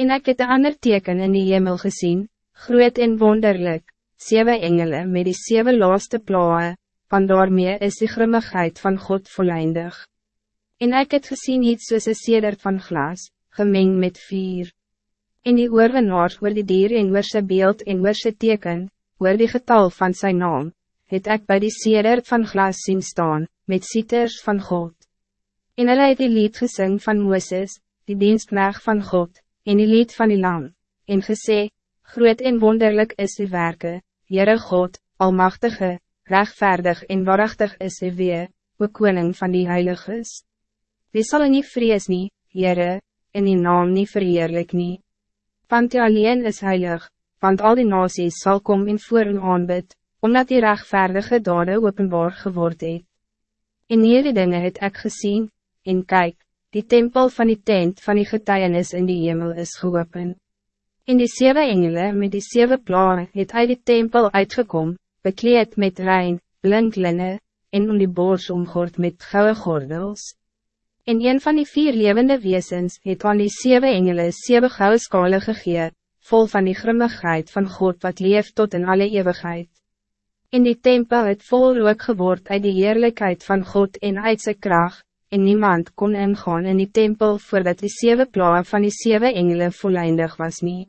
En ek het een ander teken in die hemel gezien, groot en wonderlijk, zeven engelen met die zeven laaste plae, van daarmee is die grimmigheid van God voleindig. En ek het gezien iets soos een sedert van glas, gemeng met vier. En die oorwinnaar oor die dier en oor sy beeld en oor sy teken, oor die getal van zijn naam, het ek bij die sedert van glas zien staan, met cieters van God. En hulle het die lied gesing van Mooses, die dienstknecht van God, en die lied van die lam, en gesê, groot en wonderlijk is die werken, Jere God, Almachtige, rechtvaardig en waarachtig is hy weer, o koning van die heiliges. Wie sal nie vrees nie, Jere, en die naam nie verheerlik nie. Want die alleen is heilig, want al die nasies sal kom en voor u aanbid, omdat die rechtvaardige dade openbaar geword het. En hierdie dinge het ek gezien, en kijk, die tempel van die tent van die getuienis in die hemel is geopen. In die zeven engelen met die zeven plannen het uit die tempel uitgekom, bekleed met rein, blind linne, en om die bors omgord met gouden gordels. En een van die vier levende wezens het aan die zeven engelen zeven gouden skale gegee, vol van die grimmigheid van God wat leeft tot in alle eeuwigheid. In die tempel het vol rook geword uit die heerlijkheid van God en uit sy kracht, en niemand kon ingaan in die tempel voordat die zeven plannen van die zeven engelen volleindig was niet.